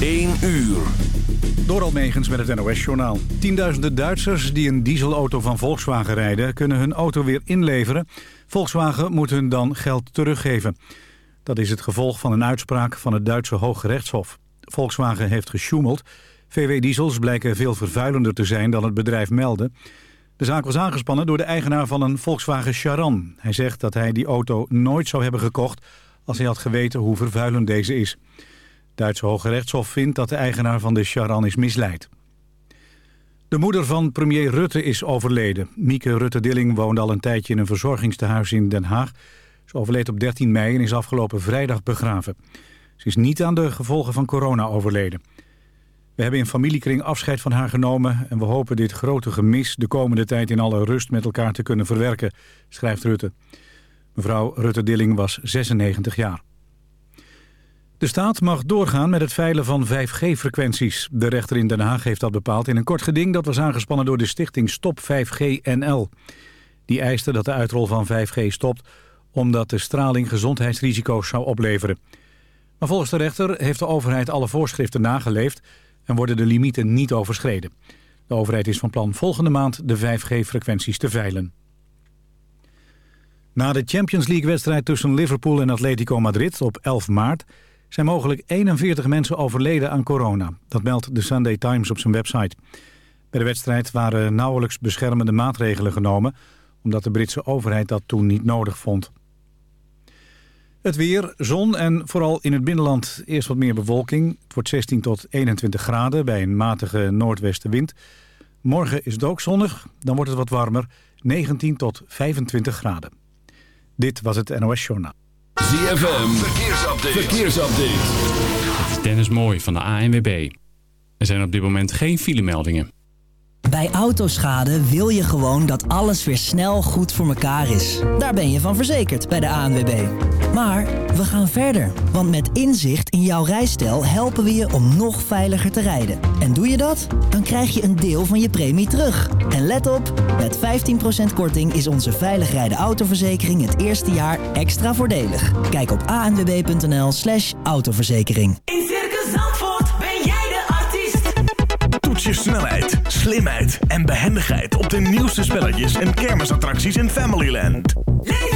1 uur. Door Almegens met het NOS-journaal. Tienduizenden Duitsers die een dieselauto van Volkswagen rijden... kunnen hun auto weer inleveren. Volkswagen moet hun dan geld teruggeven. Dat is het gevolg van een uitspraak van het Duitse Hooggerechtshof. Volkswagen heeft gesjoemeld. VW-diesels blijken veel vervuilender te zijn dan het bedrijf meldde. De zaak was aangespannen door de eigenaar van een Volkswagen Charan. Hij zegt dat hij die auto nooit zou hebben gekocht... als hij had geweten hoe vervuilend deze is. Duitse Hoge Rechtshof vindt dat de eigenaar van de Charan is misleid. De moeder van premier Rutte is overleden. Mieke Rutte-Dilling woonde al een tijdje in een verzorgingstehuis in Den Haag. Ze overleed op 13 mei en is afgelopen vrijdag begraven. Ze is niet aan de gevolgen van corona overleden. We hebben in familiekring afscheid van haar genomen... en we hopen dit grote gemis de komende tijd in alle rust met elkaar te kunnen verwerken, schrijft Rutte. Mevrouw Rutte-Dilling was 96 jaar. De staat mag doorgaan met het veilen van 5G-frequenties. De rechter in Den Haag heeft dat bepaald in een kort geding... dat was aangespannen door de stichting Stop 5G NL. Die eiste dat de uitrol van 5G stopt... omdat de straling gezondheidsrisico's zou opleveren. Maar volgens de rechter heeft de overheid alle voorschriften nageleefd... en worden de limieten niet overschreden. De overheid is van plan volgende maand de 5G-frequenties te veilen. Na de Champions League-wedstrijd tussen Liverpool en Atletico Madrid op 11 maart zijn mogelijk 41 mensen overleden aan corona. Dat meldt de Sunday Times op zijn website. Bij de wedstrijd waren nauwelijks beschermende maatregelen genomen... omdat de Britse overheid dat toen niet nodig vond. Het weer, zon en vooral in het binnenland eerst wat meer bewolking. Het wordt 16 tot 21 graden bij een matige noordwestenwind. Morgen is het ook zonnig, dan wordt het wat warmer, 19 tot 25 graden. Dit was het NOS Journaal. ZFM, verkeersupdate. verkeersupdate. Dennis Mooi van de ANWB. Er zijn op dit moment geen filemeldingen. Bij Autoschade wil je gewoon dat alles weer snel goed voor elkaar is. Daar ben je van verzekerd bij de ANWB. Maar we gaan verder, want met inzicht in jouw rijstijl helpen we je om nog veiliger te rijden. En doe je dat? Dan krijg je een deel van je premie terug. En let op, met 15% korting is onze veilig rijden autoverzekering het eerste jaar extra voordelig. Kijk op anwb.nl slash autoverzekering. In Circus Zandvoort ben jij de artiest. Toets je snelheid, slimheid en behendigheid op de nieuwste spelletjes en kermisattracties in Familyland. Leef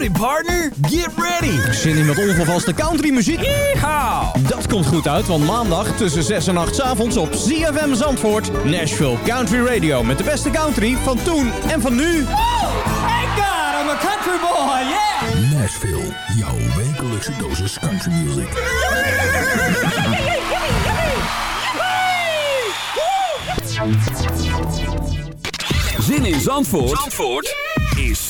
Howdy partner, get ready! Zin in met onvervaste countrymuziek? Yeehaw! Dat komt goed uit, want maandag tussen 6 en 8 's avonds op ZFM Zandvoort... Nashville Country Radio met de beste country van toen en van nu. Thank God, I'm a country boy, yeah! Nashville, jouw wekelijkse dosis country music. Zin in Zandvoort, Zandvoort is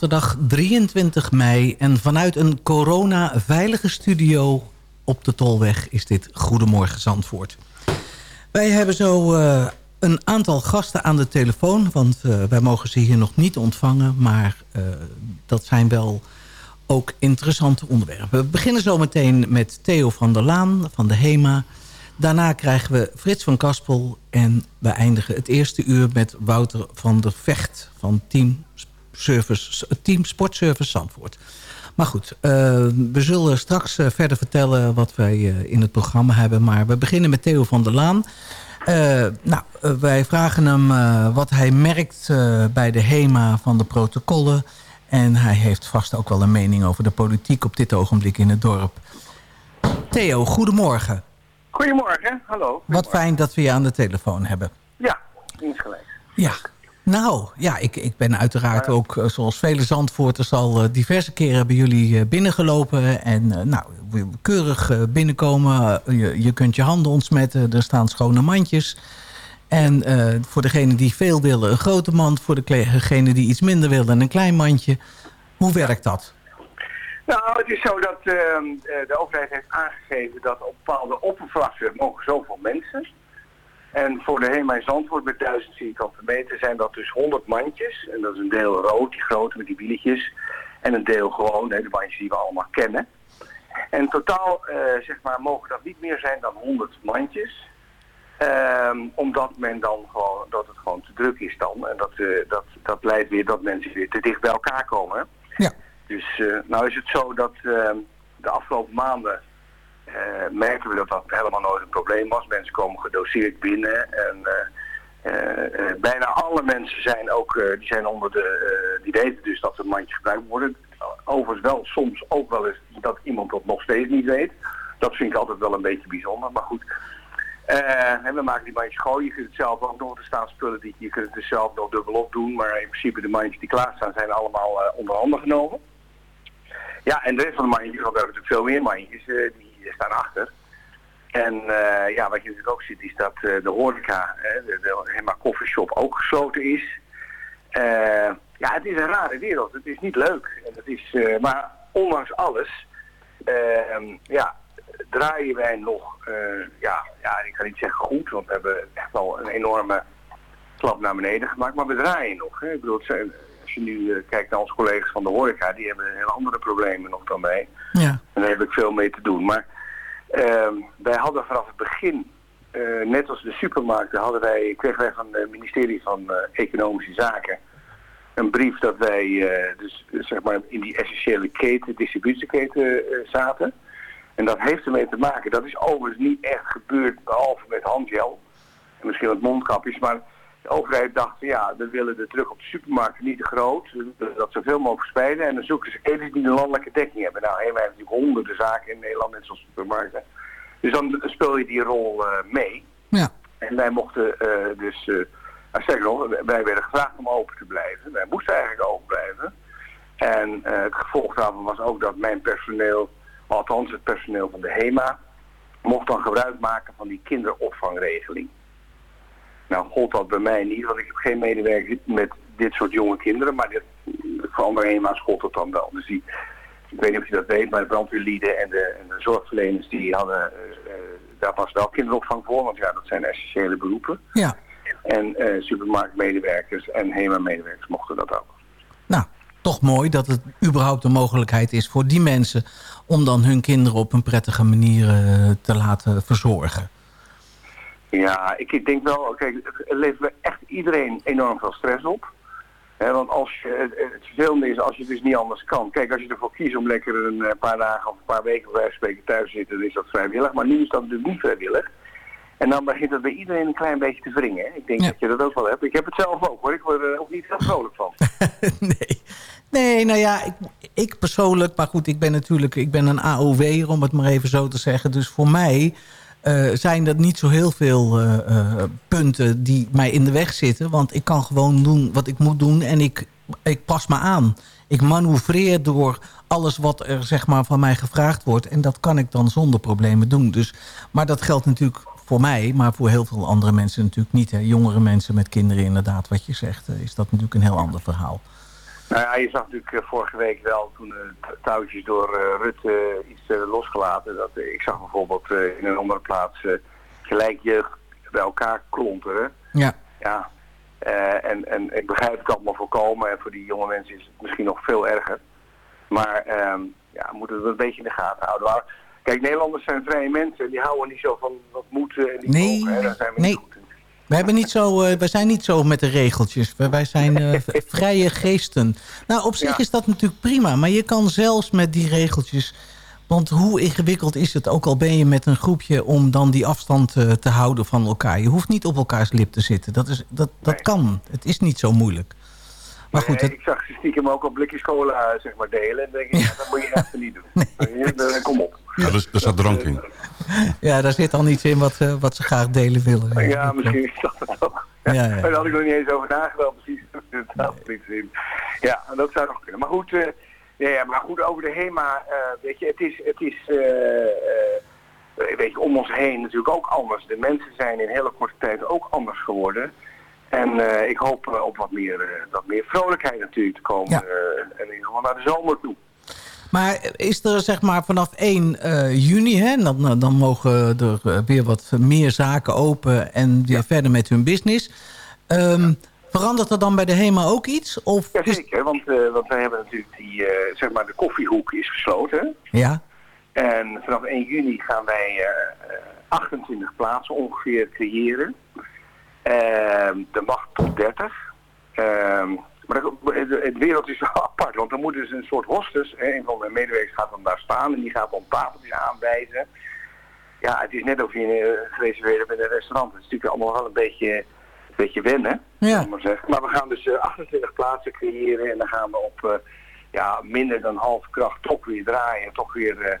Zaterdag 23 mei en vanuit een corona-veilige studio op de Tolweg is dit Goedemorgen Zandvoort. Wij hebben zo eh, een aantal gasten aan de telefoon, want eh, wij mogen ze hier nog niet ontvangen, maar eh, dat zijn wel ook interessante onderwerpen. We beginnen zo meteen met Theo van der Laan van de HEMA. Daarna krijgen we Frits van Kaspel en we eindigen het eerste uur met Wouter van der Vecht van Team, Service, Team Sportservice Zandvoort. Maar goed, eh, we zullen straks eh, verder vertellen wat wij eh, in het programma hebben. Maar we beginnen met Theo van der Laan. Nou, wij vragen hem wat hij merkt bij de HEMA van de protocollen. En hij heeft vast ook wel een mening over de politiek op dit ogenblik in het dorp. Theo, goedemorgen. Goedemorgen, hallo. Wat fijn dat we je aan de telefoon hebben. Ja, insgelijks. Ja, nou, ja, ik, ik ben uiteraard ook, eh, zoals vele Zandvoorters... al eh, diverse keren bij jullie eh, binnengelopen. En nou, keurig binnenkomen. Je, je kunt je handen ontsmetten. Er staan schone mandjes. En voor degene die veel willen, een grote mand. Voor degene die iets minder willen, een klein mandje. Hoe werkt dat? Nou, het is zo dat ehm, eh, de overheid heeft aangegeven dat op bepaalde oppervlakte mogen zoveel mensen. En voor de HEMA in Zandvoort met 1000 vierkante meter zijn dat dus 100 mandjes. En dat is een deel rood, die grote met die wieletjes. En een deel gewoon, de mandjes die we allemaal kennen. En totaal, eh, zeg maar, mogen dat niet meer zijn dan 100 mandjes. Ehm, omdat men dan gewoon, dat het gewoon te druk is dan. En dat, eh, dat, dat leidt weer dat mensen weer te dicht bij elkaar komen. Ja. Dus eh, nou is het zo dat ehm, de afgelopen maanden merken we dat dat helemaal nooit een probleem was. Mensen komen gedoseerd binnen en eh, eh, eh, bijna alle mensen zijn ook, eh, die zijn onder de, eh, die weten dus dat het mandje gebruikt worden. Overigens wel soms ook wel eens dat iemand dat nog steeds niet weet. Dat vind ik altijd wel een beetje bijzonder, maar goed. Eh, en we maken die mandjes schoon. Je kunt het zelf ook nog. Er staan spullen die je kunt het dus zelf nog dubbelop doen. Maar in principe de mandjes die klaarstaan zijn allemaal eh, onder handen genomen. Ja, en de rest van de mandjes, want we hebben natuurlijk veel meer mandjes, eh, die staan achter. En eh, ja, wat je natuurlijk ook ziet is dat eh, de horeca, eh, de, Hema Coffeeshop ook gesloten is. Eh, ja, het is een rare wereld. Het is niet leuk. En het is, maar ondanks alles, ehm, ja, draaien wij nog, ja, ja, ik kan niet zeggen goed, want we hebben echt wel een enorme klap naar beneden gemaakt, maar we draaien nog. Hè. Ik bedoel, zijn, als je nu kijkt naar onze collega's van de horeca, die hebben hele andere problemen nog dan wij. Ja. En daar heb ik veel mee te doen. Maar ehm, wij hadden vanaf het begin, eh, net als de supermarkten, hadden wij, kregen wij van het ministerie van eh, Economische Zaken een brief dat wij eh, dus zeg maar in die essentiële keten, distributieketen zaten. En dat heeft ermee te maken. Dat is overigens niet echt gebeurd, behalve met handgel en misschien wat mondkapjes. Maar de overheid dacht, ja, we willen de druk op de supermarkten niet te groot. We willen dat zoveel mogelijk verspreiden. En dan zoeken ze ketens die een landelijke dekking hebben. Nou, hey, wij hebben natuurlijk honderden zaken in Nederland, net zoals supermarkten. Dus dan speel je die rol eh, mee. Ja. En wij mochten eh, dus, nou, sterker nog, wij werden gevraagd om open te blijven. Wij moesten eigenlijk open blijven. En het gevolg daarvan was ook dat mijn personeel, althans het personeel van de HEMA, mocht dan gebruik maken van die kinderopvangregeling. Nou, gold dat bij mij niet, want ik heb geen medewerker met dit soort jonge kinderen, maar dit, voor andere HEMA's gold dat dan wel. Dus die, ik weet niet of je dat weet, maar de brandweerlieden en de, en de zorgverleners, die hadden, eh, eh, daar was wel kinderopvang voor, want ja, dat zijn essentiële beroepen. Ja. En eh, supermarktmedewerkers en HEMA-medewerkers mochten dat ook. Nou, toch mooi dat het überhaupt een mogelijkheid is voor die mensen... om dan hun kinderen op een prettige manier te laten verzorgen. Ja, ik, ik denk wel, kijk, het levert echt iedereen enorm veel stress op. Hè, want als je, het, vervelende is als je het dus niet anders kan. Kijk, als je ervoor kiest om lekker een eh, paar dagen of een paar weken wijze van spreken thuis te zitten, dan is dat vrijwillig. Maar nu is dat natuurlijk niet vrijwillig. En dan begint het bij iedereen een klein beetje te wringen. Hè. Ik denk dat je dat ook wel hebt. Ik heb het zelf ook hoor. Ik word er ook niet heel vrolijk van. Nee, nou ja, ik, ik persoonlijk... maar goed, ik ben natuurlijk ik ben een AOW'er, om het maar even zo te zeggen. Dus voor mij eh, zijn er niet zo heel veel eh, eh, punten die mij in de weg zitten. Want ik kan gewoon doen wat ik moet doen en ik, ik pas me aan. Ik manoeuvreer door alles wat er zeg maar, van mij gevraagd wordt. En dat kan ik dan zonder problemen doen. Dus, maar dat geldt natuurlijk voor mij, maar voor heel veel andere mensen natuurlijk niet. Jongere mensen met kinderen inderdaad, wat je zegt, is dat natuurlijk een heel ander verhaal. Nou ja, je zag natuurlijk eh, vorige week wel toen de touwtjes door eh, Rutte iets eh, losgelaten. Dat, eh, ik zag bijvoorbeeld eh, in een andere plaats eh, gelijkjeugd bij elkaar klonteren. Ja. Ja, eh, en, en ik begrijp het allemaal voorkomen en voor die jonge mensen is het misschien nog veel erger. Maar ehm, ja, we moeten het een beetje in de gaten houden. Maar, kijk, Nederlanders zijn vrije mensen, die houden niet zo van wat moet eh, en die Nee, mogen. hè, daar zijn we nee. niet goed. We hebben niet zo, eh, wij zijn niet zo met de regeltjes. Wij, wij zijn eh, vrije geesten. Nou, op zich Ja. is dat natuurlijk prima. Maar je kan zelfs met die regeltjes... Want hoe ingewikkeld is het, ook al ben je met een groepje... om dan die afstand eh, te houden van elkaar. Je hoeft niet op elkaars lip te zitten. Dat, is, dat, dat kan. Het is niet zo moeilijk. Maar goed, het, Ik zag ze stiekem ook op blikjes cola zeg maar, delen. En dan denk ik, ja, dat moet je even niet doen. Nee. Dan, kom op. Ja, dus, er zat drank in. ja, daar zit al iets in wat, eh, wat ze graag delen willen. Ja, misschien is dat het ook. Ja, ja. Daar had ik nog niet eens over nagedacht, precies. Ja, dat zou nog kunnen. Maar goed, eh, ja, ja, maar goed over de HEMA, eh, weet je, het is, het is eh, eh, weet je, om ons heen natuurlijk ook anders. De mensen zijn in hele korte tijd ook anders geworden. En eh, ik hoop eh, op wat meer, eh, wat meer vrolijkheid natuurlijk te komen. Ja. en in ieder geval naar de zomer toe. Maar is er zeg maar vanaf 1 eh, juni, hè, dan, dan mogen er weer wat meer zaken open en weer verder met hun business. Ehm, Verandert er dan bij de HEMA ook iets? Of is... Jazeker, want, want wij hebben natuurlijk die, zeg maar, de koffiehoek is gesloten. Ja, En vanaf 1 juni gaan wij eh, eh, 28 plaatsen ongeveer creëren. Ehm er mag tot 30. Ehm, maar dat- het, wereld is wel apart, want dan moet dus een soort hostess, hè, een van de medewerkers gaat dan daar staan en die gaat dan tafeltjes aanwijzen. Ja, het is net of je uh, gereserveerd hebt in een restaurant. Het is natuurlijk allemaal wel een beetje, een beetje wennen, Ja. maar zeggen. Maar we gaan dus eh, 28 plaatsen creëren en dan gaan we op eh, ja, minder dan half kracht toch weer draaien. Toch weer eh,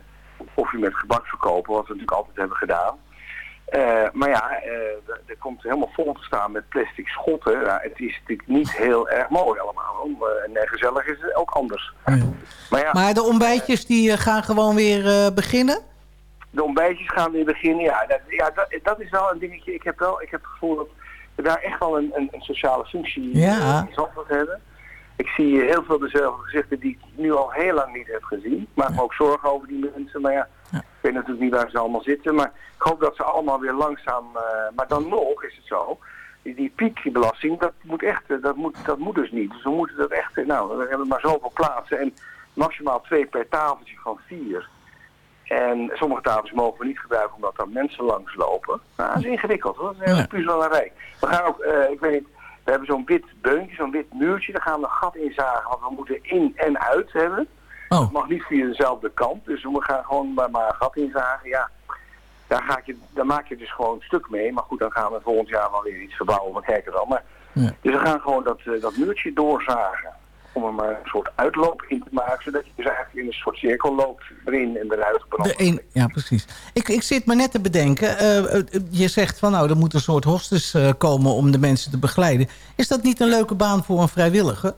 koffie met gebak verkopen, wat we natuurlijk altijd hebben gedaan. Eh, maar ja, eh, er- komt helemaal vol te staan met plastic schotten. Het is natuurlijk niet heel erg mooi allemaal. En eh, gezellig is het ook anders. Maar ja, maar de ontbijtjes die eh, gaan gewoon weer beginnen? de ontbijtjes gaan weer beginnen. Ja, dat, ja dat, dat is wel een dingetje. Ik heb wel ik heb het gevoel dat we daar echt wel een, een, een sociale functie Ja. in hebben. Ik zie heel veel dezelfde gezichten die ik nu al heel lang niet heb gezien. Ik maak me ook zorgen over die mensen. Maar ja, ik weet natuurlijk niet waar ze allemaal zitten. Maar ik hoop dat ze allemaal weer langzaam... eh, maar dan nog is het zo. Die, die piekbelasting, dat moet echt, eh, dat moet, dat moet dus niet. Dus we moeten dat echt, eh, nou, we hebben maar zoveel plaatsen en maximaal twee per tafeltje van vier. En sommige tafels mogen we niet gebruiken omdat er mensen langs lopen. Nou, dat is ingewikkeld hoor, dat is een puzzelarij. We gaan ook, ik weet niet, we hebben zo'n wit beuntje, zo'n wit muurtje, daar gaan we een gat in zagen, want we moeten in en uit hebben. Oh. Het mag niet via dezelfde kant, dus we gaan gewoon maar, maar een gat in zagen, ja. Daar, ga je, daar maak je dus gewoon een stuk mee, maar goed, dan gaan we volgend jaar wel weer iets verbouwen, we kijken wel. Maar, Ja. Dus we gaan gewoon dat, eh, dat muurtje doorzagen, om er maar een soort uitloop in te maken, zodat je dus eigenlijk in een soort cirkel loopt, erin en eruit op een ja, precies. Ik, ik zit me net te bedenken. eh, eh, je zegt van nou, er moet een soort hostes komen om de mensen te begeleiden. Is dat niet een leuke baan voor een vrijwilliger?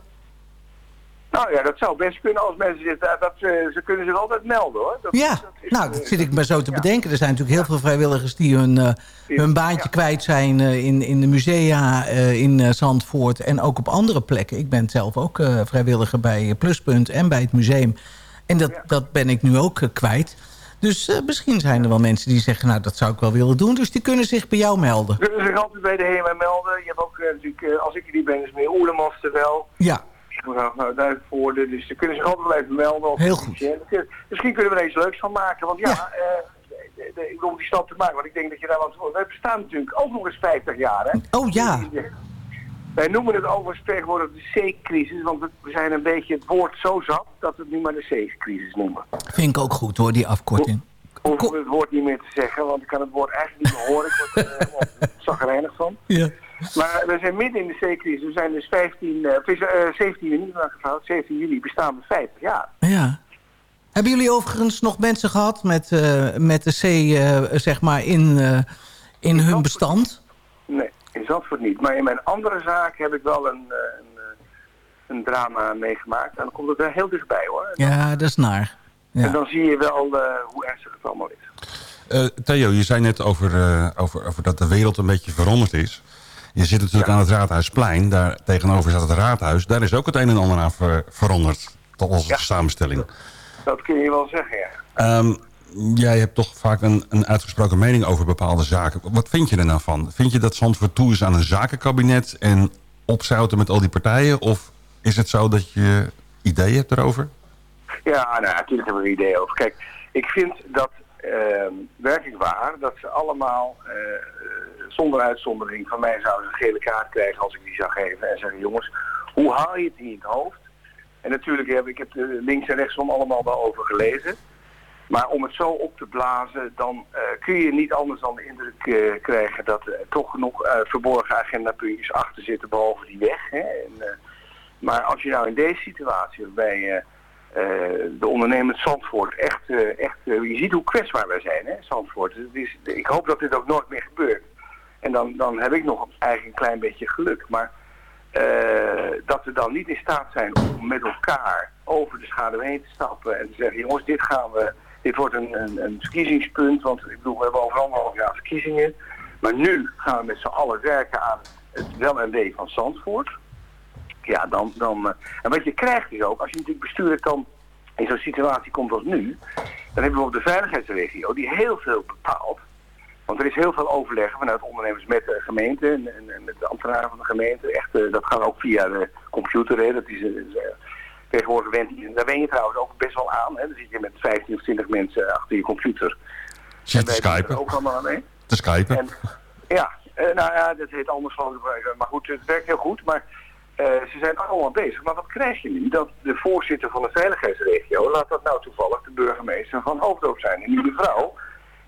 Nou ja, dat zou best kunnen als mensen zitten. Dat, ze, ze kunnen zich altijd melden hoor. Dat, Ja, nou, dat zit ik me zo te bedenken. Er zijn natuurlijk heel veel vrijwilligers die hun, eh, hun baantje kwijt zijn eh, in, in de musea eh, in eh, Zandvoort en ook op andere plekken. Ik ben zelf ook eh, vrijwilliger bij Pluspunt en bij het museum. En dat, dat ben ik nu ook eh, kwijt. Dus eh, misschien zijn er wel mensen die zeggen, nou dat zou ik wel willen doen. Dus die kunnen zich bij jou melden. Ze kunnen zich altijd bij de HEMA melden. Je hebt ook eh, natuurlijk, eh, als ik er niet ben, is meer Oerlemans er wel. Ja, Nog naar Duikvoorde, dus ze kunnen zich altijd wel even melden. Of Heel goed. Misschien kunnen we er iets leuks van maken, want ja, eh, de- de- ik bedoel die stap te maken, want ik denk dat je daar wat... Wij bestaan natuurlijk ook nog eens 50 jaar, hè? Oh ja. Wij noemen het overigens tegenwoordig de C-crisis, want we we zijn een beetje het woord zo zat dat we het nu maar de C-crisis noemen. vind ik ook goed hoor, die afkorting. Hoef het woord niet meer te zeggen, want ik kan het woord eigenlijk niet meer horen. Ik word er helemaal zagrijnig van. Ja. Maar we zijn midden in de C-crisis. We zijn dus 15, eh, het is, eh, 17 juni, maar gevraagd, 17 juli bestaan we 50 jaar. Ja. Hebben jullie overigens nog mensen gehad met, eh, met de C eh, zeg maar in, eh, in hun bestand? Nee, in Zandvoort niet. Maar in mijn andere zaak heb ik wel een, eh, een, eh, een drama meegemaakt. En dan komt het er heel dichtbij hoor. Ja, dat is naar. Ja. En dan zie je wel eh, hoe ernstig het allemaal is. Eh, Theo, je zei net over, eh, over, over dat de wereld een beetje veranderd is. Je zit natuurlijk aan het Raadhuisplein. Daar tegenover staat het Raadhuis. Daar is ook het een en ander aan ver- veranderd. Tot onze samenstelling. Dat kun je wel zeggen, ja. Ehm, jij hebt toch vaak een, een uitgesproken mening over bepaalde zaken. Wat vind je er nou van? Vind je dat Zandvoort toe is aan een zakenkabinet... en opzouten met al die partijen? Of is het zo dat je ideeën hebt erover? Ja, nou, natuurlijk hebben we er ideeën over. Kijk, ik vind dat ehm, werkelijk waar dat ze allemaal eh, zonder uitzondering van mij zouden een gele kaart krijgen als ik die zou geven. En zeggen, jongens, hoe haal je het in het hoofd? En natuurlijk heb ik het eh, links en rechtsom allemaal wel over gelezen. Maar om het zo op te blazen, dan eh, kun je niet anders dan de indruk eh, krijgen dat er toch nog eh, verborgen agendapuntjes achter zitten behalve die weg. Hè? En, eh, maar als je nou in deze situatie waarbij eh, eh, de ondernemend Zandvoort echt, eh, echt eh, je ziet hoe kwetsbaar wij zijn, hè, Zandvoort. Ik hoop dat dit ook nooit meer gebeurt. En dan, dan heb ik nog eigenlijk een klein beetje geluk. Maar eh, dat we dan niet in staat zijn om met elkaar over de schaduw heen te stappen en te zeggen, jongens, dit gaan we, dit wordt een, een, een verkiezingspunt, want ik bedoel, we hebben over anderhalf jaar verkiezingen. Maar nu gaan we met z'n allen werken aan het wel en wee van Zandvoort. Ja, dan, dan, eh, en wat je krijgt is ook, als je natuurlijk bestuurlijk dan in zo'n situatie komt als nu, dan hebben we op de veiligheidsregio die heel veel bepaalt. Want er is heel veel overleg vanuit ondernemers met de gemeente en, en, en met de ambtenaren van de gemeente. Echt, eh, dat gaat ook via de computer. Hè. Dat is, eh, tegenwoordig went je, daar wen je trouwens ook best wel aan. Hè. Dan zit je met 15 of 20 mensen achter je computer. Zit En te skypen. ook allemaal aan mee. Te skypen. En, ja, nou ja, dat heet anders van Maar goed, het werkt heel goed. Maar eh, ze zijn allemaal bezig. Maar wat krijg je nu? Dat de voorzitter van de veiligheidsregio, laat dat nou toevallig de burgemeester van Hoofddorp zijn. En die mevrouw,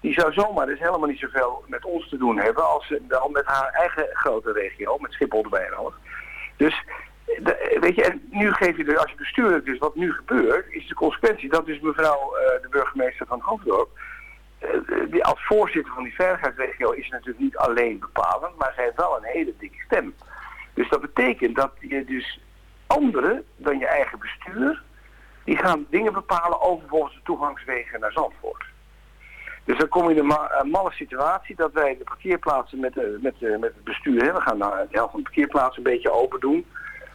die zou zomaar dus helemaal niet zoveel met ons te doen hebben als ze dan met haar eigen grote regio, met Schiphol erbij en alles. Dus, weet je, en nu geef je, de, als je bestuurlijk dus wat nu gebeurt, is de consequentie dat dus mevrouw eh, de burgemeester van Hoofddorp, eh, die als voorzitter van die veiligheidsregio is natuurlijk niet alleen bepalend, maar zij heeft wel een hele dikke stem. Dus dat betekent dat je dus anderen dan je eigen bestuur, die gaan dingen bepalen over bijvoorbeeld de toegangswegen naar Zandvoort. Dus dan kom je in een ma- een malle situatie dat wij de parkeerplaatsen met, met, met het bestuur, hè, we gaan nou de helft van de parkeerplaatsen een beetje open doen.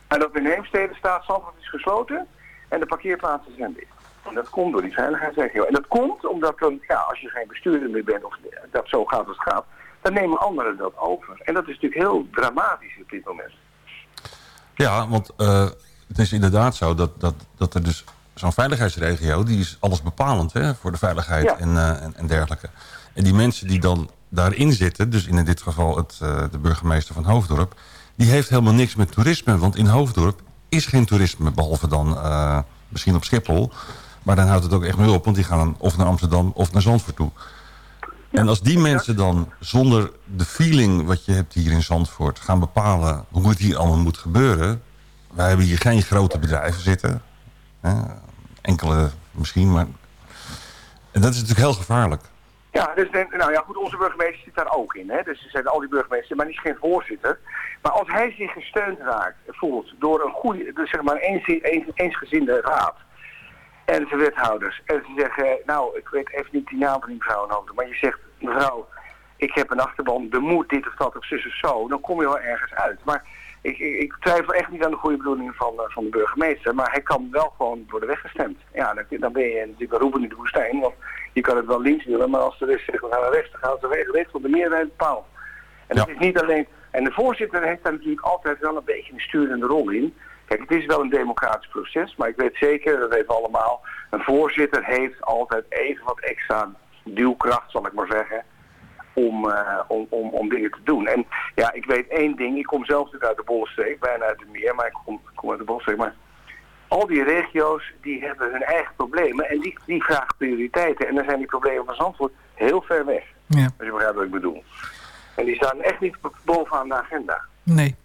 En dat in Heemstede staat, Zandvoort is gesloten en de parkeerplaatsen zijn dicht. En dat komt door die veiligheidsregio. En dat komt omdat dan, ja, als je geen bestuurder meer bent of dat zo gaat als het gaat, dan nemen anderen dat over. En dat is natuurlijk heel dramatisch op dit moment. Ja, want eh, het is inderdaad zo dat, dat, dat er dus zo'n veiligheidsregio... die is alles bepalend hè, voor de veiligheid Ja. en, eh, en, en dergelijke. En die mensen die dan daarin zitten... dus in dit geval het, eh, de burgemeester van Hoofddorp... die heeft helemaal niks met toerisme. Want in Hoofddorp is geen toerisme... behalve dan misschien op Schiphol. Maar dan houdt het ook echt mee op... want die gaan of naar Amsterdam of naar Zandvoort toe. En als die mensen dan zonder de feeling wat je hebt hier in Zandvoort... gaan bepalen hoe het hier allemaal moet gebeuren... wij hebben hier geen grote bedrijven zitten. Hè? Enkele misschien, maar... En dat is natuurlijk heel gevaarlijk. Ja, dus, nou ja, goed, onze burgemeester zit daar ook in. Hè? Dus er zijn al die burgemeesters, maar die is geen voorzitter. Maar als hij zich gesteund raakt, voelt door een goede, dus zeg maar een eens, eensgezinde raad en zijn wethouders. En ze zeggen, nou, ik weet even niet die naam van die mevrouw in hoofd, maar je zegt, mevrouw, ik heb een achterban, er moet dit of dat of zus of zo, dan kom je wel ergens uit. Maar ik, ik, ik twijfel echt niet aan de goede bedoelingen van, eh, van de burgemeester, maar hij kan wel gewoon worden weggestemd. Ja, dan, dan ben je natuurlijk wel roepen in de woestijn, want je kan het wel links willen, maar als de rest zegt we gaan naar rechts, dan gaan ze rechts op de meerderheid bepaald. En dat is niet alleen, en de voorzitter heeft daar natuurlijk altijd wel een beetje een sturende rol in. Kijk, het is wel een democratisch proces, maar ik weet zeker, dat weten we allemaal, een voorzitter heeft altijd even wat extra duwkracht, zal ik maar zeggen, om, eh, om, om, om dingen te doen. En ja, ik weet één ding, ik kom zelf natuurlijk uit de Bollenstreek, bijna uit het meer, maar ik kom, ik kom uit de Bollenstreek, maar al die regio's die hebben hun eigen problemen en die, die vragen prioriteiten. En dan zijn die problemen van Zandvoort heel ver weg, Ja. als je begrijpt wat ik bedoel. En die staan echt niet bovenaan de agenda. Nee.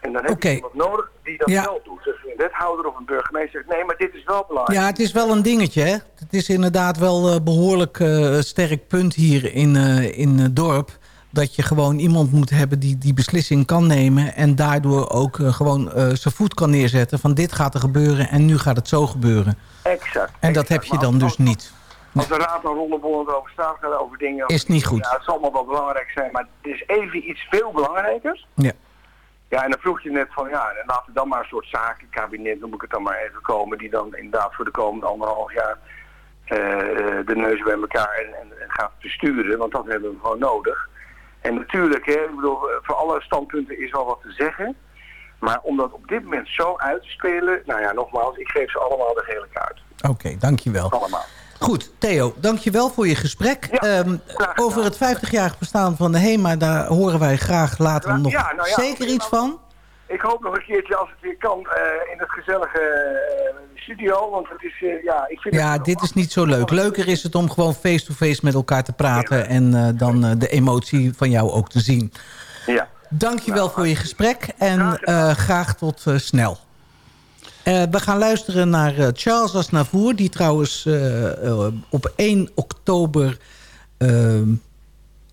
En dan heb je iemand nodig die dat Ja. wel doet. Dus een wethouder of een burgemeester zegt, nee, maar dit is wel belangrijk. Ja, het is wel een dingetje. Hè? Het is inderdaad wel een behoorlijk eh, sterk punt hier in, eh, in het dorp. Dat je gewoon iemand moet hebben die die beslissing kan nemen... en daardoor ook eh, gewoon eh, zijn voet kan neerzetten... van dit gaat er gebeuren en nu gaat het zo gebeuren. Exact. En dat heb je dan dus niet. Als de raad dan rollenbollend over straat gaat, over dingen... Is niet goed. Ja, het zal allemaal wel belangrijk zijn, maar er is even iets veel belangrijkers. Ja. Ja, en dan vroeg je net van, ja, en laten we dan maar een soort zakenkabinet, noem ik het dan maar even, komen, die dan inderdaad voor de komende anderhalf jaar eh, de neus bij elkaar en, en, en gaat besturen, want dat hebben we gewoon nodig. En natuurlijk, hè, ik bedoel, eh, voor alle standpunten is wel wat te zeggen, maar om dat op dit moment zo uit te spelen, nou ja, nogmaals, ik geef ze allemaal de gele kaart. Oké, dankjewel. Allemaal. Goed, Theo, dankjewel voor je gesprek. Ehm, over het 50-jarig bestaan van de HEMA, daar horen wij graag later nog nou ja, zeker iets van. Ik hoop nog een keertje, als het weer kan, eh, in het gezellige eh, studio, want het is, eh, ja, ik vind Ja, dit is niet zo leuk. Leuker is het om gewoon face-to-face met elkaar te praten... en dan de emotie van jou ook te zien. Ja. Dankjewel voor je gesprek en graag tot snel. Eh, we gaan luisteren naar eh, Charles Aznavour... die trouwens eh, op 1 oktober eh,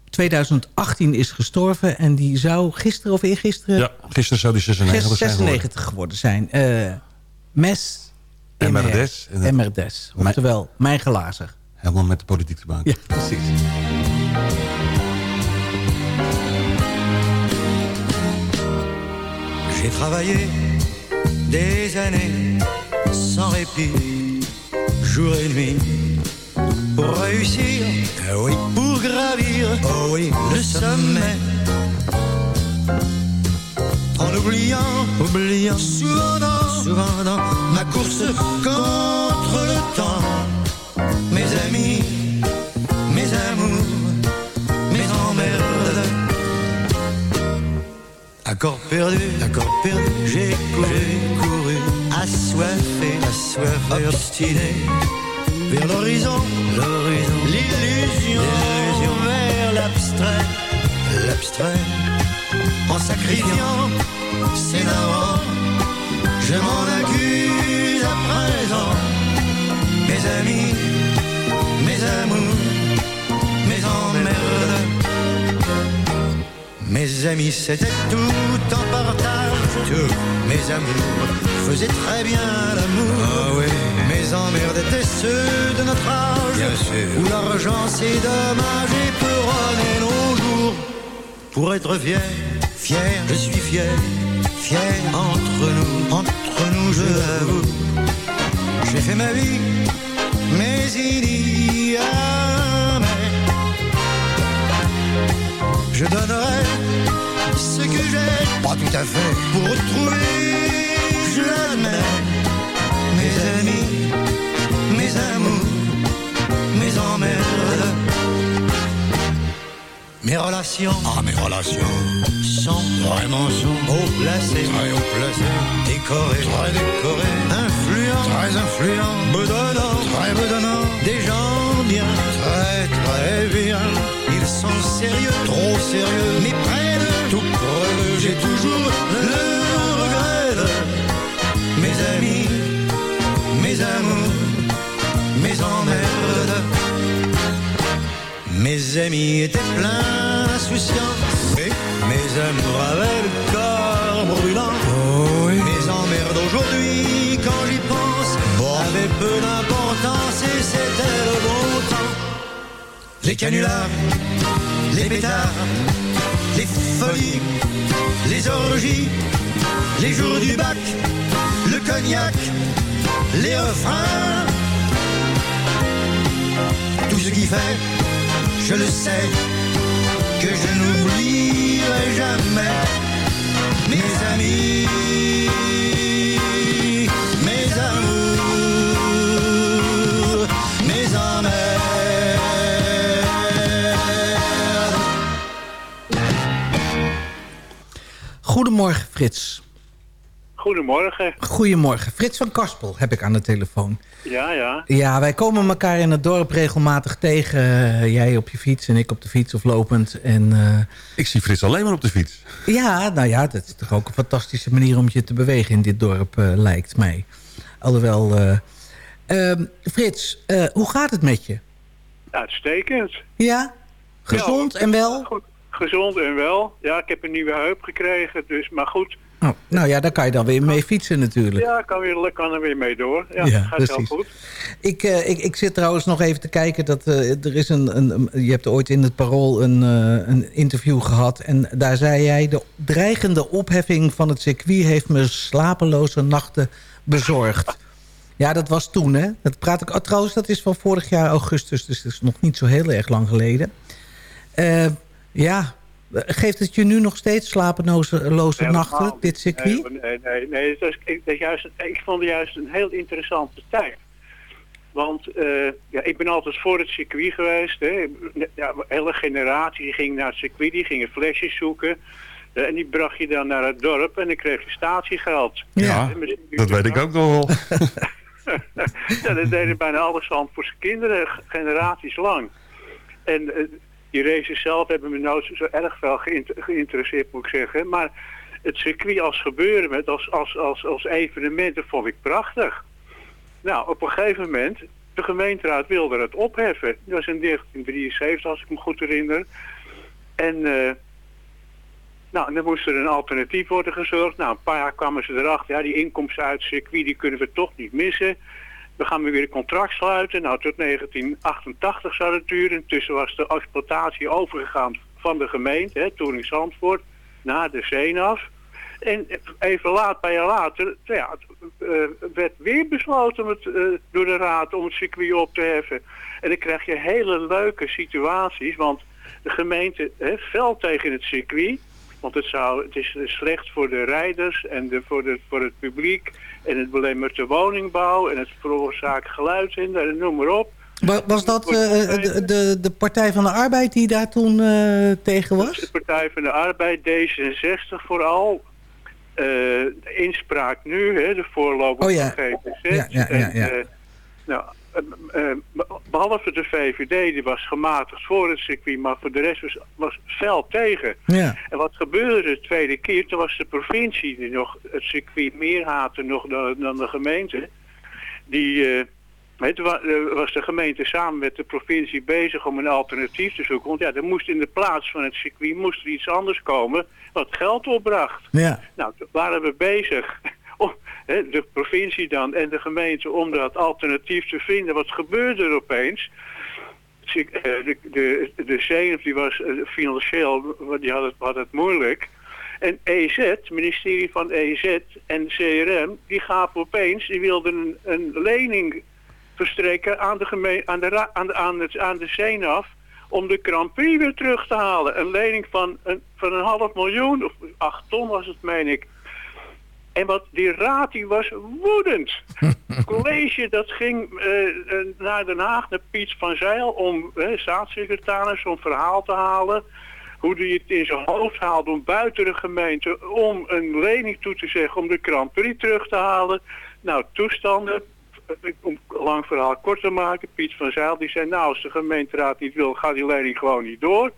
2018 is gestorven... en die zou gisteren of eergisteren... Ja, gisteren zou die 96 zijn geworden. 96 geworden zijn. Eh, Mes MRDS. MR, MRDS. Oftewel, mijn glazer. Helemaal met de politiek te maken. Ja, precies. J'ai travaillé des années sans répit, jour et nuit, pour réussir, ah oui, pour gravir, oh oui, le sommet. En oubliant, oubliant, souvent dans, souvent dans ma course contre le temps, mes amis, Accord perdu, accord perdu, j'ai couru, couru, assoiffé, assoiffé, obstiné, vers l'horizon, l'horizon, l'illusion, l'illusion, vers l'abstrait, l'abstrait, en sacrifiant, Mes amis, c'était tout en partage. Tout. Mes amours faisaient très bien l'amour. Ah oui. Mes emmerdes étaient ceux de notre âge. Où l'argent, c'est dommage et peut nos jours. Pour être fier, fier, je suis fier. Fier entre nous, entre nous, je l'avoue. J'ai fait ma vie, mais il y a mais. Je donnerai ce que j'ai, pas tout à fait, pour retrouver, je l'admets, mes amis, mes amours, mes emmerdes, mes relations, ah mes relations, sont vraiment sont haut placées, très haut placées, décorées, très décorées, influents, très influents, bedonnants, très bedonnants, des gens bien, très très bien. Ils sont sérieux, trop sérieux, mais près de tout j'ai toujours le regret mes amis, mes amours, mes emmerdes. Mes amis étaient pleins d'insouciance, et mes amours avaient le corps brûlant. Mes emmerdes aujourd'hui, quand j'y pense, avaient peu d'importance et c'était le bon temps. Les canulars, les pétards, les folies, les orgies, les jours du bac, le cognac, les refrains. Tout ce qui fait, je le sais, que je n'oublierai jamais mes amis, Goedemorgen, Frits. Goedemorgen. Goedemorgen. Frits van Kaspel heb ik aan de telefoon. Ja, ja. Ja, wij komen elkaar in het dorp regelmatig tegen. Eh, jij op je fiets en ik op de fiets of lopend. En, eh, Ik zie Frits alleen maar op de fiets. ja, nou ja, dat is toch ook een fantastische manier om je te bewegen in dit dorp, eh, lijkt mij. Alhoewel... eh, ehm, Frits, eh, hoe gaat het met je? Uitstekend. Ja? Gezond Ja, en wel? Goed, gezond en wel. Ja, ik heb een nieuwe heup gekregen, dus, maar goed. Oh, nou ja, daar kan je dan weer mee fietsen natuurlijk. Ja, kan, weer, kan er weer mee door. Ja, Ja, gaat heel precies. goed. Ik, eh, ik, ik zit trouwens nog even te kijken. Dat, eh, er is een, een, een- je hebt ooit in het Parool een, eh, een interview gehad. En daar zei jij... de dreigende opheffing van het circuit... heeft me slapeloze nachten bezorgd. Ja, dat was toen, hè? Dat praat ik, oh, trouwens, dat is van vorig jaar augustus. Dus dat is nog niet zo heel erg lang geleden. Ja, geeft het je nu nog steeds slapeloze nachten, dit circuit? Nee, nee, nee. nee. Het was- ik, dat juist, ik vond het juist een heel interessante tijd. Want eh, ja, ik ben altijd voor het circuit geweest. Hè. Ja, een hele generatie die ging naar het circuit, die gingen flesjes zoeken. Eh, en die bracht je dan naar het dorp en dan kreeg je statiegeld. Ja, dat weet ik ook nog wel. ja, dat deden bijna alle Zandvoortse kinderen, g- generaties lang. En eh, die races zelf hebben me nooit zo erg veel geïnter- geïnteresseerd, moet ik zeggen. Maar het circuit als gebeuren, met als, als, als, als evenement, dat vond ik prachtig. Nou, op een gegeven moment, de gemeenteraad wilde het opheffen. Dat was in 1973, als ik me goed herinner. En... eh, nou, dan moest er een alternatief worden gezorgd. Nou, een paar jaar kwamen ze erachter, ja, die inkomsten uit circuit, die kunnen we toch niet missen. We gaan weer een contract sluiten. Nou, tot 1988 zou het duren. Intussen was de exploitatie overgegaan van de gemeente, hè, Toering Zandvoort, naar de Zeenaf. En even laat, paar jaar later, ja, het eh, werd weer besloten om het, eh, door de raad om het circuit op te heffen. En dan krijg je hele leuke situaties, want de gemeente hè, tegen het circuit. Want het, zou, het is slecht voor de rijders en de, voor, de, voor het publiek. En het belemmert de woningbouw en het veroorzaakt geluidshinder en noem maar op. Wa- Was dat eh, de, de, de Partij van de Arbeid die daar toen eh, tegen was? De Partij van de Arbeid, D66 vooral. Eh, de inspraak nu, hè, de voorloper Oh ja. van GPZ. Ja, En, eh, nou, eh, eh, behalve de VVD, die was gematigd voor het circuit, maar voor de rest was, was fel tegen. Ja. En wat gebeurde de tweede keer? Toen was de provincie die nog het circuit meer haatte nog dan, dan de gemeente. Die eh, je, wa- eh, was de gemeente samen met de provincie bezig om een alternatief te zoeken. Want ja, er moest in de plaats van het circuit moest er iets anders komen wat geld opbracht. Ja. Nou, toen waren we bezig. De provincie dan en de gemeente om dat alternatief te vinden. Wat gebeurde er opeens? Zie- eh, De, de, de die was eh, financieel, die had het, moeilijk. En EZ, het ministerie van EZ en CRM, die gaven opeens, die wilden een, lening verstrekken aan de, geme aan, de, aan, de, aan, het, aan de Zenaf om de Grand weer terug te halen. Een lening van een, van een half miljoen, of acht ton was het, meen ik. En wat die raad die was woedend. Het college dat ging eh, eh, naar Den Haag, naar Piet van Zeil, om eh, staatssecretaris, om verhaal te halen. Hoe hij het in zijn hoofd haalde om buiten de gemeente om een lening toe te zeggen om de Grand Prix terug te halen. Nou, toestanden. Eh, Om een lang verhaal kort te maken, Piet van Zeil die zei, nou als de gemeenteraad niet wil, gaat die lening gewoon niet door.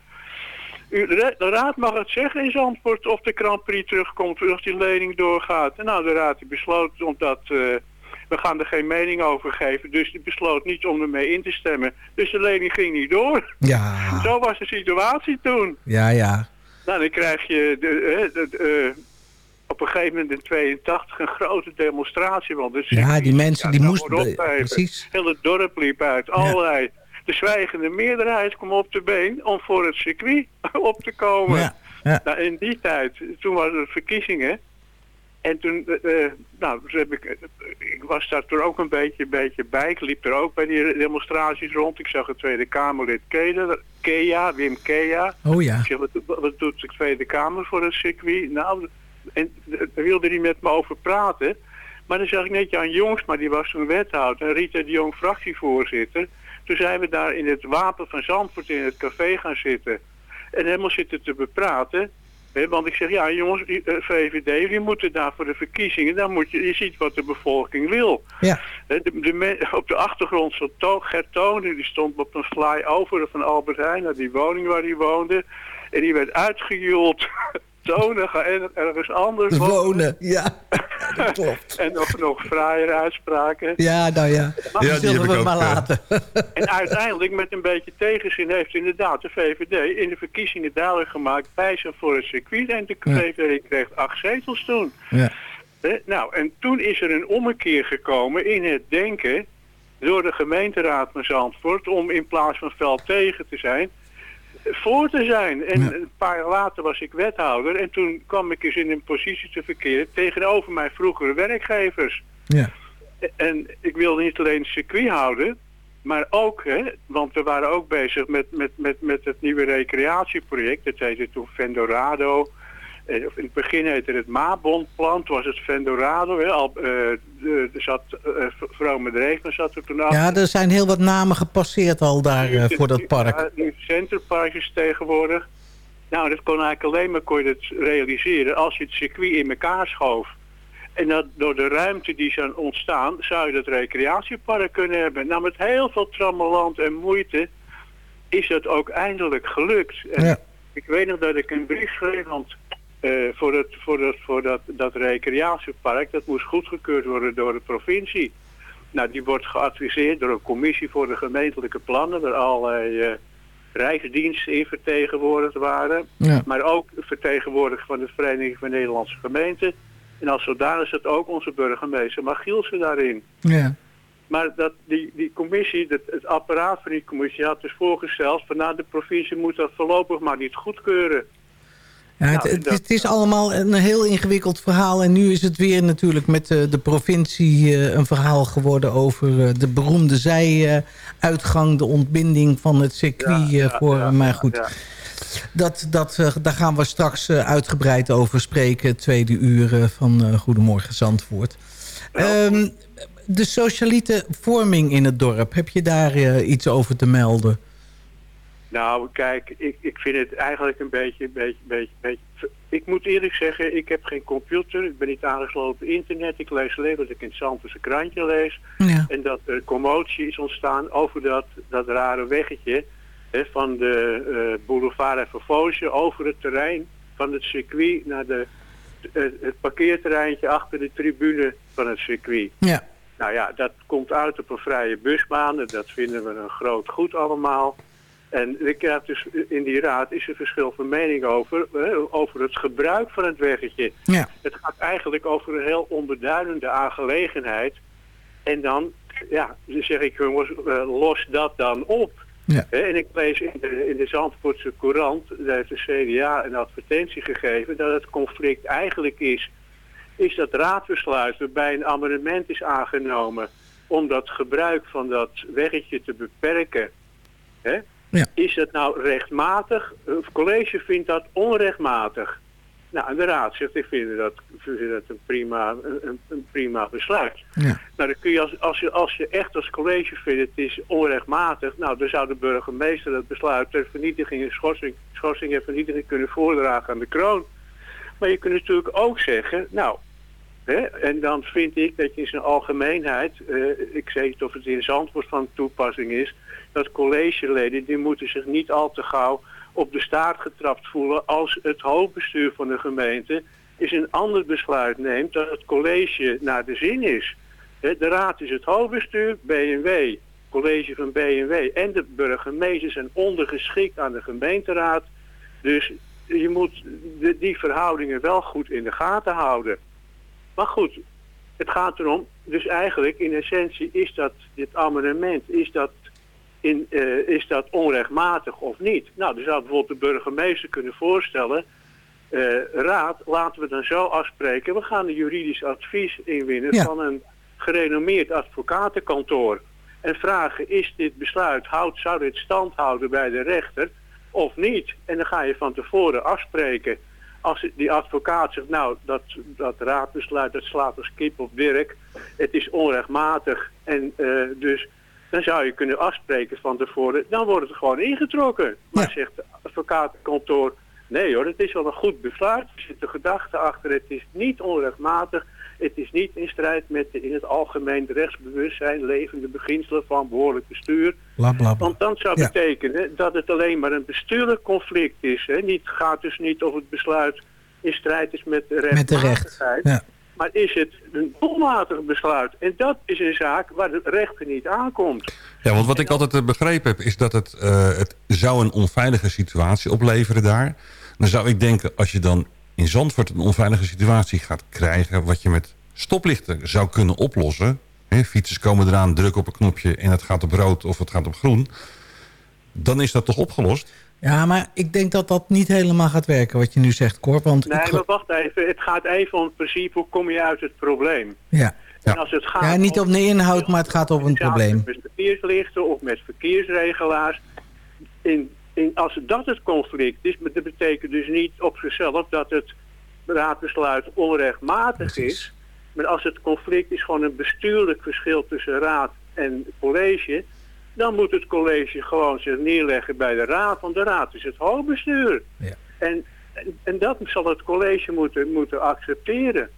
U, de ra- de raad mag het zeggen in Zandvoort of de Grand Prix terugkomt of die lening doorgaat. En nou, de raad die besloot omdat eh, we gaan er geen mening over geven. Dus die besloot niet om ermee in te stemmen. Dus de lening ging niet door. Ja, Zo was de situatie toen. ja, ja. Nou, dan krijg je de, eh, de- de, eh, op een gegeven moment in 82 een grote demonstratie. Want het Ja, die mensen die nou, moesten... Precies. Heel het dorp liep uit, allerlei. De zwijgende meerderheid kwam op de been om voor het circuit op te komen. Ja, ja. Nou, in die tijd, toen waren er verkiezingen. En toen, eh, eh, nou, toen heb ik, eh, ik was daar toen ook een beetje, een beetje bij. Ik liep er ook bij die demonstraties rond. Ik zag het Tweede Kamerlid Kea, Kea Wim Kea. Oh ja. Ik zeg, wat, wat doet de Tweede Kamer voor het circuit? Nou, en daar wilde hij met me over praten. Maar dan zag ik net Jan Jongs, maar die was toen wethouder. En Rita de Jong fractievoorzitter. Toen zijn we daar in het Wapen van Zandvoort in het café gaan zitten. En helemaal zitten te bepraten. Hè, want ik zeg, ja jongens, die, eh, VVD, jullie moeten daar voor de verkiezingen, dan moet je, je ziet wat de bevolking wil. Ja. Hè, De, de op de achtergrond stond To- Gert Tonen, die stond op een fly-over van Albert Heijn naar die woning waar hij woonde. En die werd uitgejoeld tonen, ga er- ergens anders Wonen, ja. Dat klopt. en nog, nog fraaier uitspraken. Ja, nou ja. Maar Die zullen we maar laten. En uiteindelijk, met een beetje tegenzin, heeft inderdaad de VVD in de verkiezingen duidelijk gemaakt... wij zijn voor het circuit en de Ja. VVD kreeg acht zetels toen. Ja. Hè, Nou, en toen is er een ommekeer gekomen in het denken door de gemeenteraad van Zandvoort om in plaats van fel tegen te zijn, voor te zijn. En een paar jaar later was ik wethouder en toen kwam ik eens in een positie te verkeren tegenover mijn vroegere werkgevers. Ja. En ik wilde niet alleen circuit houden, maar ook, hè, want we waren ook bezig met, met, met, met het nieuwe recreatieproject. Dat heette toen Vendorado. Eh, of in het begin heette het Mabondplan, toen was het Vendorado. Hè. Al, eh, er zat, eh Vrome Dreven zat er toen af. Ja, er zijn heel wat namen gepasseerd al daar eh, voor dat park. Nu Centerpark is tegenwoordig. Nou, dat kon eigenlijk alleen maar kon je dat realiseren als je het circuit in elkaar schoof. En dat door de ruimte die zou ontstaan, zou je dat recreatiepark kunnen hebben. Nou, met heel veel trammeland en moeite is dat ook eindelijk gelukt. En Ja. Ik weet nog dat ik een brief schreef, want eh, voor, het, voor, dat, voor dat, dat recreatiepark, dat moest goedgekeurd worden door de provincie. Nou, die wordt geadviseerd door een commissie voor de gemeentelijke plannen, waar allerlei eh rijksdiensten in vertegenwoordigd waren. Ja. Maar ook vertegenwoordigd van de Vereniging van Nederlandse Gemeenten. En als zodanig zit ook onze burgemeester Magielsen daarin. Ja. Maar dat, die, die commissie, dat, het apparaat van die commissie had dus voorgesteld van nou de provincie moet dat voorlopig maar niet goedkeuren. Ja, het, Nou, het, dat- het is allemaal een heel ingewikkeld verhaal. En nu is het weer natuurlijk met eh, de provincie eh, een verhaal geworden... over eh, de beroemde zijuitgang, de ontbinding van het circuit. Ja, voor, ja, maar goed. Dat, dat, daar gaan we straks uitgebreid over spreken. Tweede uur van Goedemorgen Zandvoort. Ehm, de socialiete vorming in het dorp, heb je daar iets over te melden? Nou, kijk, ik, ik vind het eigenlijk een beetje, beetje, beetje, beetje... Ik moet eerlijk zeggen, ik heb geen computer. Ik ben niet aangesloten op internet. Ik lees alleen wat ik in het Zandvoortse krantje lees. Ja. En dat er commotie is ontstaan over dat, dat rare weggetje... Hè, van de eh, boulevard en Vervoosje over het terrein van het circuit... naar de, eh, het parkeerterreintje achter de tribune van het circuit. Ja. Nou ja, dat komt uit op een vrije busbaan. Dat vinden we een groot goed allemaal. En ik heb dus in die raad is er verschil van mening over, over het gebruik van het weggetje. Ja. Het gaat eigenlijk over een heel onbeduidende aangelegenheid. En dan, ja, dan zeg ik jongens, eh, los dat dan op. Ja. Hè, en ik lees in de, in de Zandvoortse Courant, daar heeft de CDA een advertentie gegeven, dat het conflict eigenlijk is, is dat raadbesluit waarbij een amendement is aangenomen om dat gebruik van dat weggetje te beperken. Hè? Ja. Is dat nou rechtmatig? Het college vindt dat onrechtmatig. Nou, en de raad zegt, ik vind dat, vind dat een, prima, een, een prima besluit. Ja. Nou, dan kun je als, als, je, als je echt als college vindt het is onrechtmatig, nou, dan zou de burgemeester dat besluit ter vernietiging en schorsing, schorsing en vernietiging kunnen voordragen aan de kroon. Maar je kunt natuurlijk ook zeggen, nou, en dan vind ik dat je in zijn algemeenheid, eh, ik zeg niet of het in Zandvoort van toepassing is, dat collegeleden die moeten zich niet al te gauw op de staart getrapt voelen als het hoofdbestuur van de gemeente is een ander besluit neemt dat het college naar de zin is. De raad is het hoofdbestuur, BNW, college van BNW en de burgemeester zijn ondergeschikt aan de gemeenteraad. Dus je moet die verhoudingen wel goed in de gaten houden. Maar goed, het gaat erom, dus eigenlijk in essentie is dat, dit amendement, is dat, in, eh, is dat onrechtmatig of niet? Nou, dan zou bijvoorbeeld de burgemeester kunnen voorstellen, eh, raad, laten we dan zo afspreken, we gaan een juridisch advies inwinnen Ja. van een gerenommeerd advocatenkantoor. En vragen, is dit besluit, houdt, zou dit stand houden bij de rechter of niet? En dan ga je van tevoren afspreken. Als die advocaat zegt, nou, dat, dat raadbesluit, dat slaat als kip op dirk. Het is onrechtmatig. En eh, dus dan zou je kunnen afspreken van tevoren. Dan wordt het gewoon ingetrokken. Maar zegt het advocatenkantoor, nee hoor, het is wel een goed besluit. Er zit een gedachte achter, het is niet onrechtmatig. Het is niet in strijd met de in het algemeen rechtsbewustzijn levende beginselen van behoorlijk bestuur. Bla, bla, bla. Want dan zou Ja. betekenen dat het alleen maar een bestuurlijk conflict is. Hè? Niet, gaat dus niet of het besluit in strijd is met de Met de recht. rechtmatigheid. Ja. Maar is het een doelmatig besluit? En dat is een zaak waar de rechter niet aankomt. Ja, want wat ik altijd eh, begrepen heb, is dat het, eh, het zou een onveilige situatie opleveren daar. Dan zou ik denken, als je dan in Zandvoort een onveilige situatie gaat krijgen... wat je met stoplichten zou kunnen oplossen... Hè, fietsers komen eraan, druk op een knopje en het gaat op rood of het gaat op groen... dan is dat toch opgelost? Ja, maar ik denk dat dat niet helemaal gaat werken, wat je nu zegt, Cor. Want Nee, maar wacht even. Het gaat even om het principe, hoe kom je uit het probleem? ja. En als het gaat ja, niet om- op de inhoud, maar het gaat om een probleem. Met verkeerslichten of met verkeersregelaars. In, in, als dat het conflict is, maar dat betekent dus niet op zichzelf dat het raadbesluit onrechtmatig is. Maar als het conflict is gewoon een bestuurlijk verschil tussen raad en college, dan moet het college gewoon zich neerleggen bij de raad, want de raad is het hoofdbestuur. Ja. En, en, en dat zal het college moeten, moeten accepteren.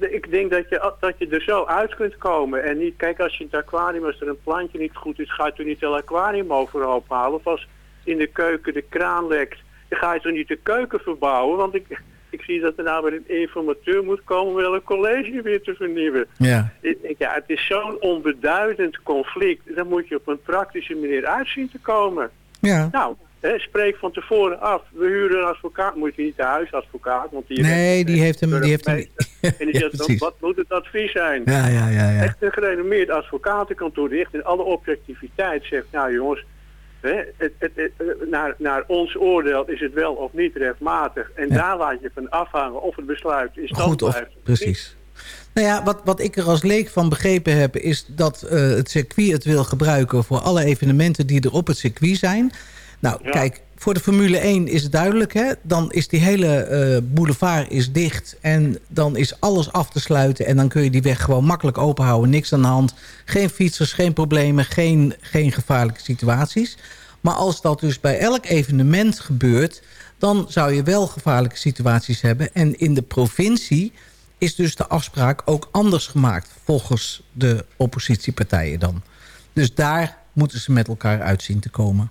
Ik denk dat je, dat je er zo uit kunt komen. En niet, kijk, als je in het aquarium, als er een plantje niet goed is, ga je toch niet het aquarium overhoop halen. Of als in de keuken de kraan lekt, dan ga je toch niet de keuken verbouwen. Want ik, ik zie dat er nou weer een informateur moet komen om wel een college weer te vernieuwen. Ja. Ja, het is zo'n onbeduidend conflict. Dan moet je op een praktische manier uitzien te komen. Ja. Nou, hè, spreek van tevoren af. We huren een advocaat. Moet je niet de huisadvocaat, want die Nee, die heeft hem... Die heeft hem en die zegt, dan, wat moet het advies zijn? ja, ja, ja, ja. Echt een gerenommeerd advocatenkantoor die echt in alle objectiviteit zegt, nou jongens, hè, het, het, het, eh, naar, naar ons oordeel is het wel of niet rechtmatig. En daar laat je van afhangen of het besluit stand Goed of precies. Nou ja, wat, wat ik er als leek van begrepen heb... is dat eh, het circuit het wil gebruiken voor alle evenementen die er op het circuit zijn. Nou, kijk, voor de Formule 1 is het duidelijk. Hè? Dan is die hele eh, boulevard is dicht en dan is alles af te sluiten... en dan kun je die weg gewoon makkelijk openhouden. Niks aan de hand. Geen fietsers, geen problemen, geen, geen gevaarlijke situaties. Maar als dat dus bij elk evenement gebeurt... dan zou je wel gevaarlijke situaties hebben. En in de provincie is dus de afspraak ook anders gemaakt... volgens de oppositiepartijen dan. Dus daar moeten ze met elkaar uitzien te komen.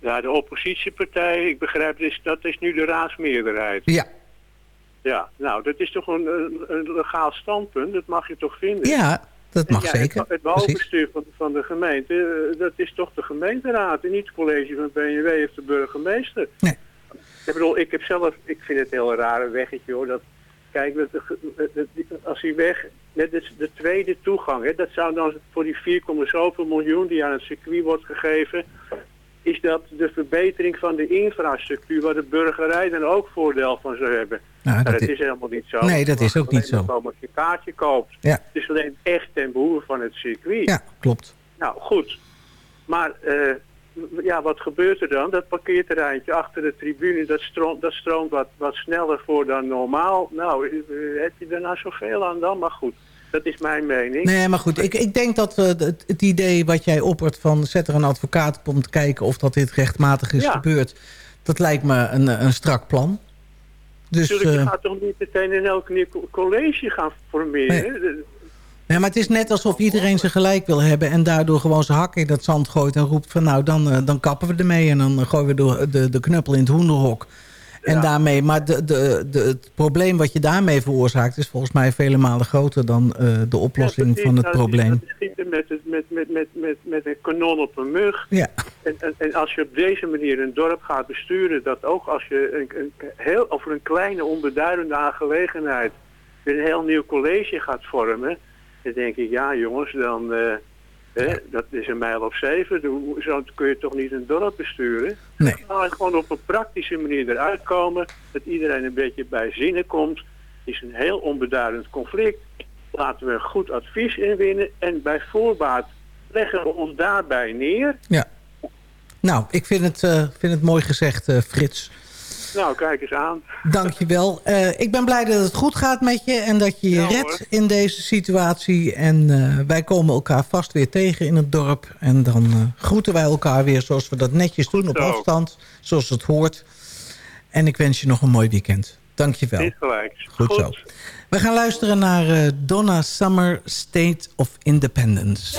Ja, de oppositiepartij, ik begrijp, dus, dat is nu de raadsmeerderheid. Ja. Ja, nou, dat is toch een, een, een legaal standpunt, dat mag je toch vinden? Ja, dat mag Ja, zeker. Het, bestuur van, van de gemeente, eh, dat is toch de gemeenteraad en niet het college van BNW of de burgemeester. Nee. Ik bedoel, ik heb zelf, ik vind het een heel rare weggetje hoor, dat, kijk, dat, dat- dat- als die weg, net de, de tweede toegang, hè, dat zou dan voor die 4, zoveel miljoen die aan het circuit wordt gegeven, is dat de verbetering van de infrastructuur waar de burgerij dan ook voordeel van zou hebben. Nou, Maar dat is helemaal niet zo. Nee, dat is ook niet zo. Als je een kaartje koopt. Ja. Het is alleen echt ten behoeve van het circuit. Ja, klopt. Nou, goed. Maar eh, ja, wat gebeurt er dan? Dat parkeerterreintje achter de tribune, dat stroomt, dat stroomt wat, wat sneller voor dan normaal. Nou, eh, heb je er nou zoveel aan dan? Maar goed, dat is mijn mening. Nee, maar goed, ik, ik denk dat eh, het, het idee wat jij oppert van... zet er een advocaat om te kijken of dat dit rechtmatig is Ja. gebeurd... dat lijkt me een, een strak plan. Dus, Natuurlijk, je eh, gaat toch niet meteen in elk nieuw co- college gaan formeren? Nee, maar het is net alsof iedereen zijn gelijk wil hebben... en daardoor gewoon zijn hak in dat zand gooit en roept van... nou, dan, eh, dan kappen we ermee en dan gooien we de, de, de knuppel in het hoenderhok. En daarmee, maar de, de, de, het probleem wat je daarmee veroorzaakt... is volgens mij vele malen groter dan eh, de oplossing precies, van het probleem. schieten met, met, met, met, met, met een kanon op een mug. Ja. En, en, en als je op deze manier een dorp gaat besturen, dat ook als je een, een heel, over een kleine onbeduidende aangelegenheid weer een heel nieuw college gaat vormen, dan denk ik, ja jongens, dan, eh, hè, dat is een mijl of zeven, zo kun je toch niet een dorp besturen? Nee. Maar gewoon op een praktische manier eruit komen, dat iedereen een beetje bij zinnen komt, is een heel onbeduidend conflict. Laten we goed advies inwinnen en bij voorbaat leggen we ons daarbij neer. Ja. Nou, ik vind het, eh, vind het mooi gezegd, eh, Frits. Nou, kijk eens aan. Dankjewel. Eh ik ben blij dat het goed gaat met je en dat je je Ja, redt hoor. in deze situatie. En eh, wij komen elkaar vast weer tegen in het dorp. En dan eh, groeten wij elkaar weer zoals we dat netjes doen op zo. afstand. Zoals het hoort. En ik wens je nog een mooi weekend. Dankjewel. Niet gelijk. Goed, zo. We gaan luisteren naar eh, Donna Summer, State of Independence.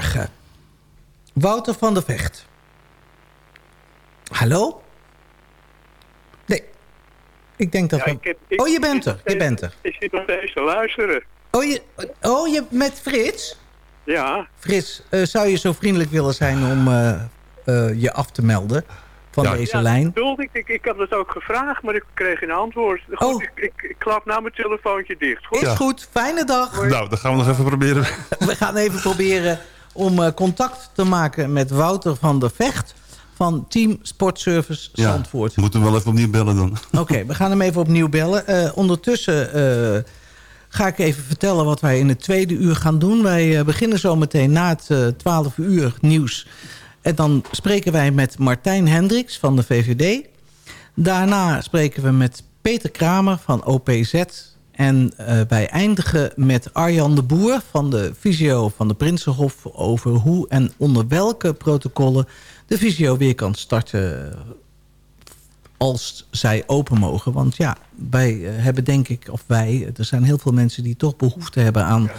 Goedemorgen. Wouter van der Vecht. Hallo? Nee. Ik denk dat... Ja, we- ik heb- ik- oh, je bent er. Je bent er. Ik zit nog steeds te luisteren. Oh, je, oh, je met Frits? Ja. Frits, eh, zou je zo vriendelijk willen zijn om eh, eh, je af te melden van deze ja, lijn? bedoelde ik, ik, ik had het ook gevraagd, maar ik kreeg geen antwoord. Goed, ik, ik, ik klap nou mijn telefoontje dicht. Goed? Is goed, fijne dag. Nou, dan gaan we nog even proberen. We gaan even proberen om eh, contact te maken met Wouter van der Vecht... van Team Sportservice Ja, Zandvoort. moeten we wel even opnieuw bellen dan. Oké, we gaan hem even opnieuw bellen. Eh, ondertussen eh, ga ik even vertellen wat wij in het tweede uur gaan doen. Wij beginnen zometeen na het eh 12 uur nieuws. En dan spreken wij met Martijn Hendricks van de VVD. Daarna spreken we met Peter Kramer van OPZ. En eh, wij eindigen met Arjan de Boer van de Visio van de Prinsenhof... over hoe en onder welke protocollen de Visio weer kan starten als zij open mogen. Want ja, wij eh, hebben denk ik, of wij... er zijn heel veel mensen die toch behoefte hebben aan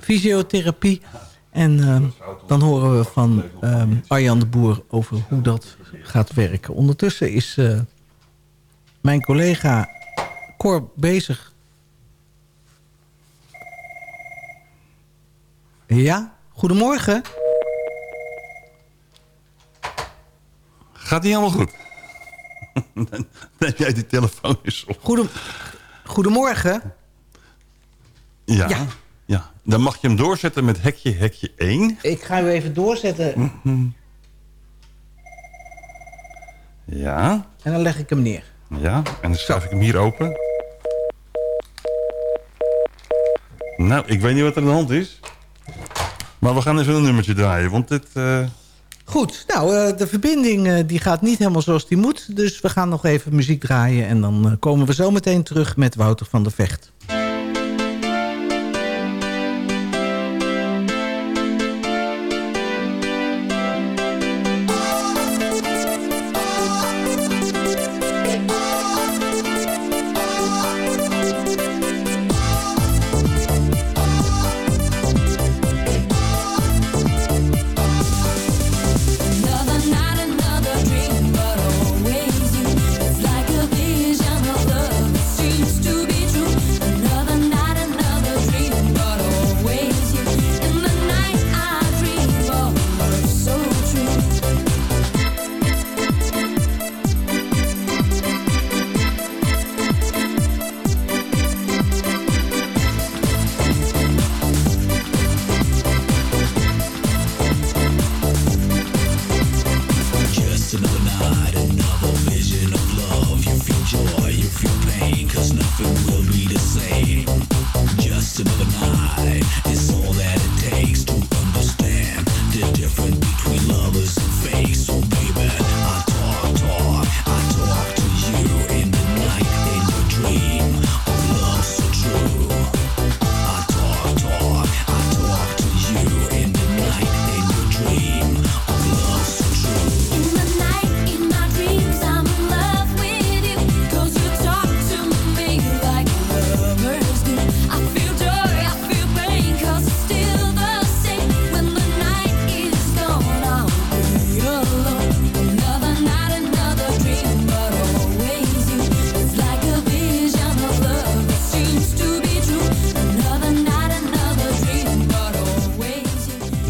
fysiotherapie. En eh, dan horen we van eh, Arjan de Boer over hoe dat gaat werken. Ondertussen is eh, mijn collega Cor bezig. Ja, goedemorgen. Gaat niet helemaal goed. Neem jij die telefoon eens op. Goedem goedemorgen. Ja, ja. Dan mag je hem doorzetten met hekje, hekje 1. Ik ga u even doorzetten Ja, en dan leg ik hem neer. ja. En dan schuif ik hem hier open. Nou, ik weet niet wat er aan de hand is. Maar we gaan even een nummertje draaien, want dit... eh, Goed, nou, eh, de verbinding eh, die gaat niet helemaal zoals die moet. Dus we gaan nog even muziek draaien. En dan komen we zo meteen terug met Wouter van der Vecht.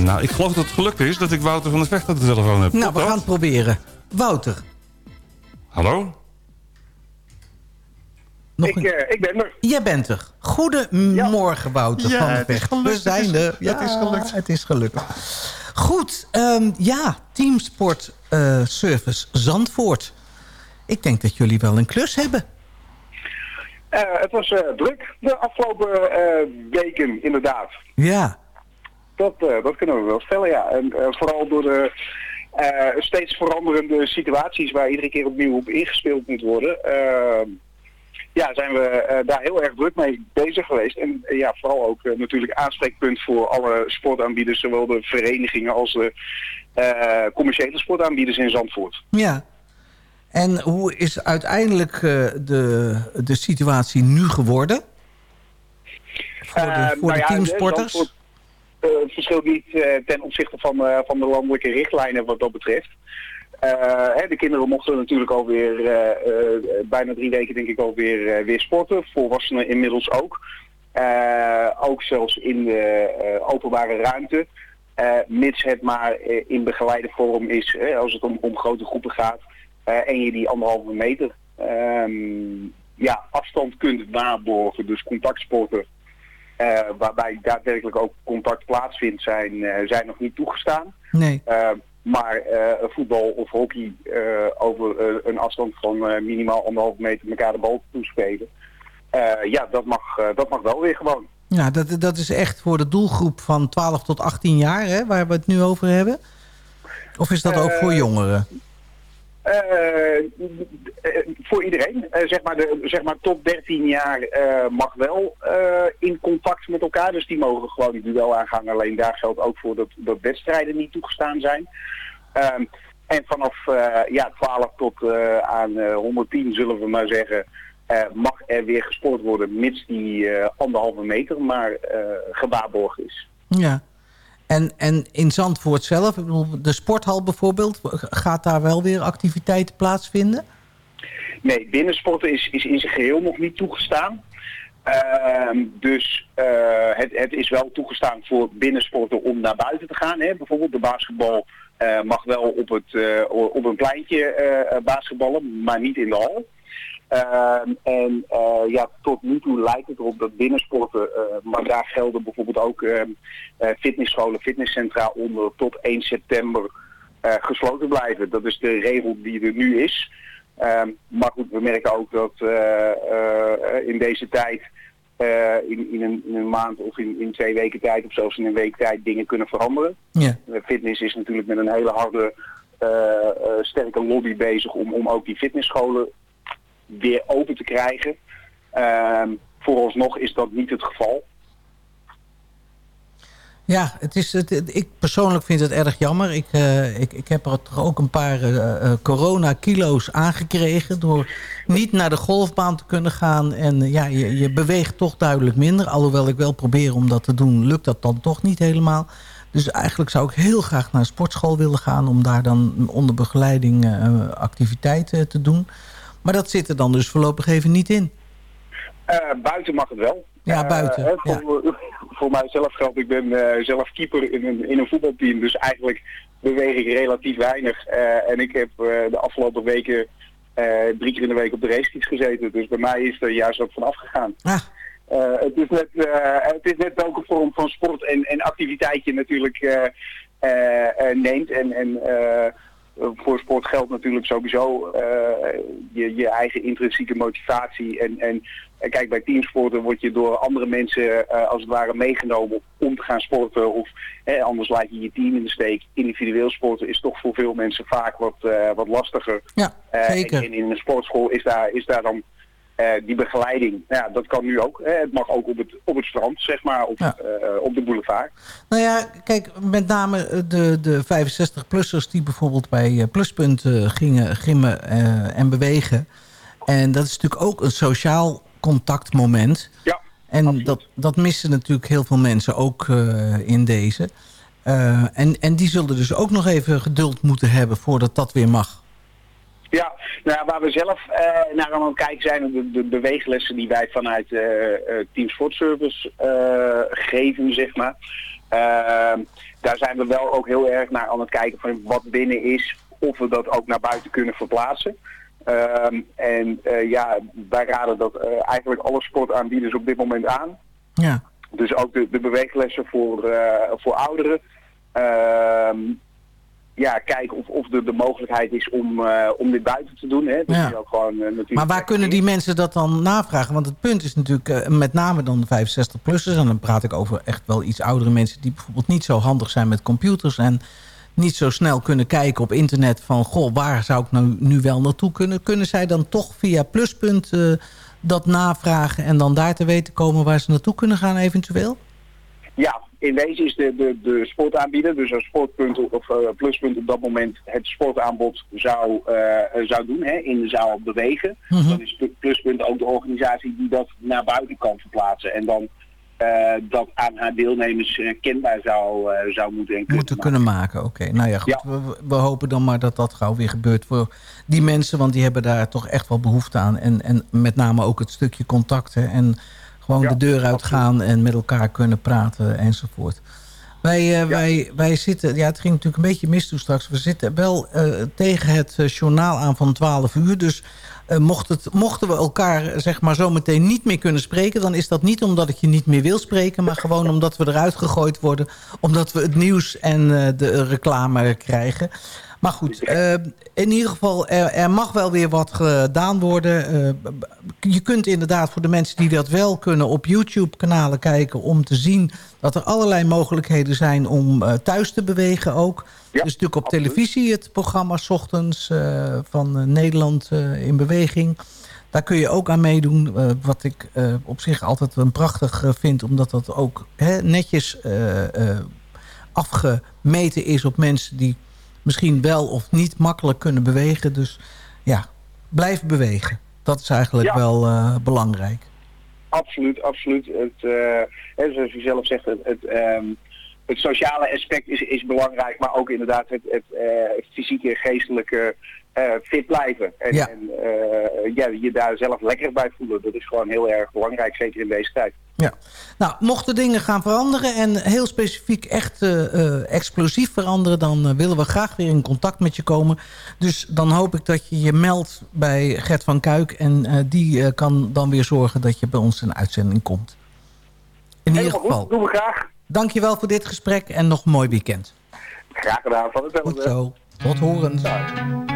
Nou, ik geloof dat het gelukt is dat ik Wouter van der Vecht aan de telefoon heb. Nou, we gaan het proberen. Wouter. Hallo? Nog Ik, een... eh, ik ben er. Jij bent er. Goedemorgen, Wouter Ja, van der het is Vecht. We zijn er. Ja, het is gelukt. Het is gelukt. Goed, ehm, ja, Teamsport eh, Service Zandvoort. Ik denk dat jullie wel een klus hebben. Eh, het was eh, druk de afgelopen eh, weken, inderdaad. Ja, Dat, eh, dat kunnen we wel stellen, ja. En eh, vooral door de eh, steeds veranderende situaties waar iedere keer opnieuw op ingespeeld moet worden. eh, ja, zijn we daar heel erg druk mee bezig geweest. En ja, vooral ook natuurlijk aanspreekpunt voor alle sportaanbieders, zowel de verenigingen als de commerciële sportaanbieders in Zandvoort. ja. En hoe is uiteindelijk de, de situatie nu geworden? Voor de, voor nou de ja, teamsporters? Eh, het verschilt niet eh, ten opzichte van, eh, van de landelijke richtlijnen wat dat betreft. Hè, de kinderen mochten natuurlijk alweer bijna drie weken denk ik alweer weer sporten. Volwassenen inmiddels ook. Ook zelfs in de openbare ruimte. Mits het maar in begeleide vorm is, als het om, om grote groepen gaat. en je die anderhalve meter ehm, ja, afstand kunt waarborgen. Dus contactsporten eh, waarbij daadwerkelijk ook contact plaatsvindt, zijn, eh, zijn nog niet toegestaan. Nee. Eh, maar voetbal of hockey over een afstand van minimaal anderhalve meter elkaar de bal toespelen. Ja, dat mag, dat mag wel weer gewoon. Ja, dat, dat is echt voor de doelgroep van 12 tot 18 jaar, hè, waar we het nu over hebben. Of is dat ook voor jongeren? Eh, eh, voor iedereen. Eh, zeg, maar de, zeg maar tot 13 jaar mag wel in contact met elkaar. Dus die mogen gewoon een duel aangaan. Alleen daar geldt ook voor dat, dat wedstrijden niet toegestaan zijn. Ehm, en vanaf ja, 12 tot aan eh, 110 zullen we maar zeggen... mag er weer gesport worden, mits die anderhalve meter maar eh gewaarborgd is. Ja. En, en in Zandvoort zelf, de sporthal bijvoorbeeld... gaat daar wel weer activiteiten plaatsvinden? Nee, binnensporten is, is in zijn geheel nog niet toegestaan. Ehm, dus eh, het, het is wel toegestaan voor binnensporten om naar buiten te gaan. Hè. Bijvoorbeeld de basketbal eh, mag wel op, het, eh, op een pleintje basketballen, maar niet in de hal. Ehm, en eh, ja, tot nu toe lijkt het erop dat binnensporten, eh, maar daar gelden bijvoorbeeld ook ehm, eh, fitnessscholen, fitnesscentra onder tot 1 september gesloten blijven. Dat is de regel die er nu is. Ehm, maar goed, we merken ook dat in deze tijd, in, in, een, in een maand of in, in twee weken tijd of zelfs in een week tijd dingen kunnen veranderen. Ja. Fitness is natuurlijk met een hele harde, sterke lobby bezig om, om ook die fitnessscholen weer open te krijgen. Ehm vooralsnog is dat niet het geval. Ja, het is, het, ik persoonlijk vind het erg jammer. Ik, eh, ik, ik heb er toch ook een paar eh, eh, corona-kilo's aangekregen... door niet naar de golfbaan te kunnen gaan. En ja, je, je beweegt toch duidelijk minder. Alhoewel ik wel probeer om dat te doen, lukt dat dan toch niet helemaal. Dus eigenlijk zou ik heel graag naar een sportschool willen gaan... om daar dan onder begeleiding activiteiten te doen. Maar dat zit er dan dus voorlopig even niet in. Eh, buiten mag het wel. Ja, Eh, buiten, voor, voor mijzelf geldt, ik ben eh, zelf keeper in een, in een voetbalteam. Dus eigenlijk beweeg ik relatief weinig. En ik heb de afgelopen weken drie keer in de week op de racefiets gezeten. Dus bij mij is er juist ook van afgegaan. Ah. Het, is net, het is net een vorm van sport en, en activiteit je natuurlijk neemt. En, en voor sport geldt natuurlijk sowieso eh, je, je eigen intrinsieke motivatie. En, en, en kijk, bij teamsporten word je door andere mensen eh, als het ware meegenomen om te gaan sporten. Of eh, anders laat je je team in de steek. Individueel sporten is toch voor veel mensen vaak wat, eh, wat lastiger. Ja, Eh, zeker. En in een sportschool is daar, is daar dan eh, die begeleiding. Nou Ja, dat kan nu ook. Hè. Het mag ook op het, op het strand, zeg maar, op, eh, op de boulevard. Nou ja, kijk, met name eh, de, de 65-plussers die bijvoorbeeld bij eh, Pluspunt eh, gingen gimmen eh, en bewegen. En dat is natuurlijk ook een sociaal contactmoment. Ja, En dat, dat missen natuurlijk heel veel mensen ook eh, in deze. Eh, en, en die zullen dus ook nog even geduld moeten hebben voordat dat weer mag. Ja, nou, ja, waar we zelf eh, naar aan het kijken zijn, de, de beweeglessen die wij vanuit eh, Team Sport Service geven, zeg maar. Ehm, daar zijn we wel ook heel erg naar aan het kijken van wat binnen is, of we dat ook naar buiten kunnen verplaatsen. Ehm, en ja, wij raden dat eigenlijk alle sportaanbieders op dit moment aan. Ja. Dus ook de, de beweeglessen voor, voor ouderen. Ehm, ja, kijken of, of er de mogelijkheid is om, eh, om dit buiten te doen. Hè. Dat Ja. je ook gewoon, eh, natuurlijk Maar waar kunnen die mensen dat dan navragen? Want het punt is natuurlijk eh, met name dan de 65-plussers... en dan praat ik over echt wel iets oudere mensen... die bijvoorbeeld niet zo handig zijn met computers... en niet zo snel kunnen kijken op internet van... goh, waar zou ik nou nu wel naartoe kunnen? Kunnen zij dan toch via Pluspunt dat navragen... en dan daar te weten komen waar ze naartoe kunnen gaan eventueel? Ja, in wezen is de, de, de sportaanbieder, dus een sportpunt of eh, pluspunt op dat moment het sportaanbod zou, eh, zou doen, hè, in de zaal bewegen. Mhm. Dan is pluspunt ook de organisatie die dat naar buiten kan verplaatsen. En dan eh, dat aan haar deelnemers kenbaar zou, zou moeten en kunnen Moeten kunnen maken, oké. Nou ja, goed. We, we hopen dan maar dat dat gauw weer gebeurt voor die mensen. Want die hebben daar toch echt wel behoefte aan. En, en met name ook het stukje contacten. En gewoon de deur uitgaan en met elkaar kunnen praten enzovoort. Wij, eh, wij, wij zitten, ja het ging natuurlijk een beetje mis toen straks. We zitten wel eh, tegen het eh, journaal aan van 12 uur. Dus mocht het, mochten we elkaar zeg maar zometeen niet meer kunnen spreken... dan is dat niet omdat ik je niet meer wil spreken... maar gewoon omdat we eruit gegooid worden. Omdat we het nieuws en de reclame krijgen. Maar goed, eh, in ieder geval, er, er mag wel weer wat gedaan worden. Eh, je kunt inderdaad voor de mensen die dat wel kunnen... op YouTube-kanalen kijken om te zien dat er allerlei mogelijkheden zijn... om eh, thuis te bewegen ook. dus natuurlijk op televisie het programma... S ochtends van Nederland in beweging... Daar kun je ook aan meedoen. wat ik op zich altijd een prachtig vind. Omdat dat ook hè, netjes afgemeten is op mensen die misschien wel of niet makkelijk kunnen bewegen. Dus ja, blijf bewegen. Dat is eigenlijk Ja. wel eh, belangrijk. Absoluut, absoluut. Het, hè, zoals u zelf zegt, het, het, ehm, het sociale aspect is, is belangrijk, maar ook inderdaad het, het eh, fysieke en geestelijke fit blijven. En, Ja. en ja, je daar zelf lekker bij voelen. Dat is gewoon heel erg belangrijk, zeker in deze tijd. Ja. Nou, mochten dingen gaan veranderen en heel specifiek echt eh, eh, explosief veranderen... dan eh, willen we graag weer in contact met je komen. Dus dan hoop ik dat je je meldt bij Gert van Kuik... en eh, die eh, kan dan weer zorgen dat je bij ons in uitzending komt. In ieder geval. goed, doen we graag. Dankjewel voor dit gesprek en nog een mooi weekend. Graag gedaan, van hetzelfde. Goed zo. Tot horens. Tot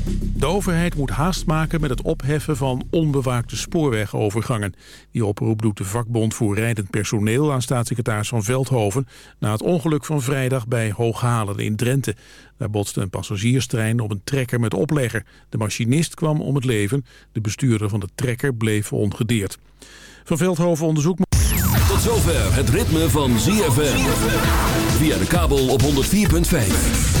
De overheid moet haast maken met het opheffen van onbewaakte spoorwegovergangen. Die oproep doet de vakbond voor rijdend personeel aan staatssecretaris van Veldhoven... na het ongeluk van vrijdag bij Hooghalen in Drenthe. Daar botste een passagierstrein op een trekker met oplegger. De machinist kwam om het leven. De bestuurder van de trekker bleef ongedeerd. Van Veldhoven onderzoekt... Tot zover het ritme van ZFM. Via de kabel op 104.5.